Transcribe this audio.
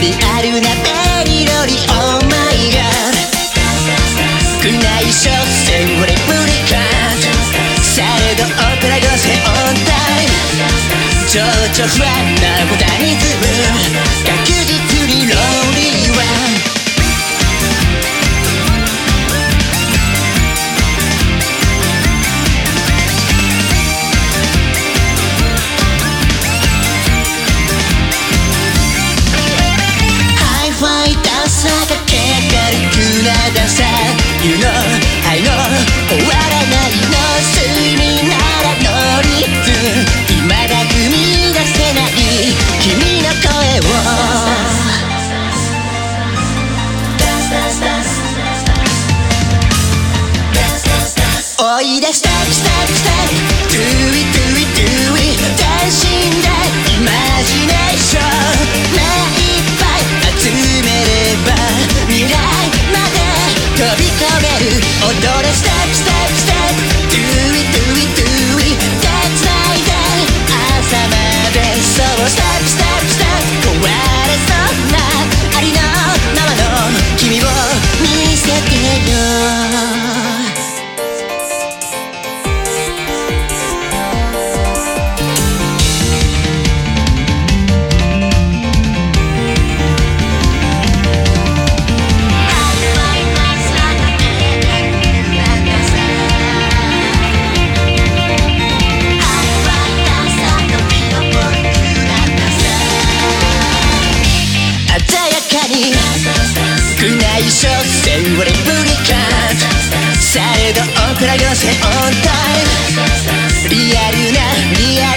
リアルなペリロリオーマイガー少ない所詮レプリカ。されどペラれせオンタイム情緒不安なボタニズムい出したくしたくしたに少ない所詮をレプリカされど怒ラ寄せオンタイム。リアルなリアル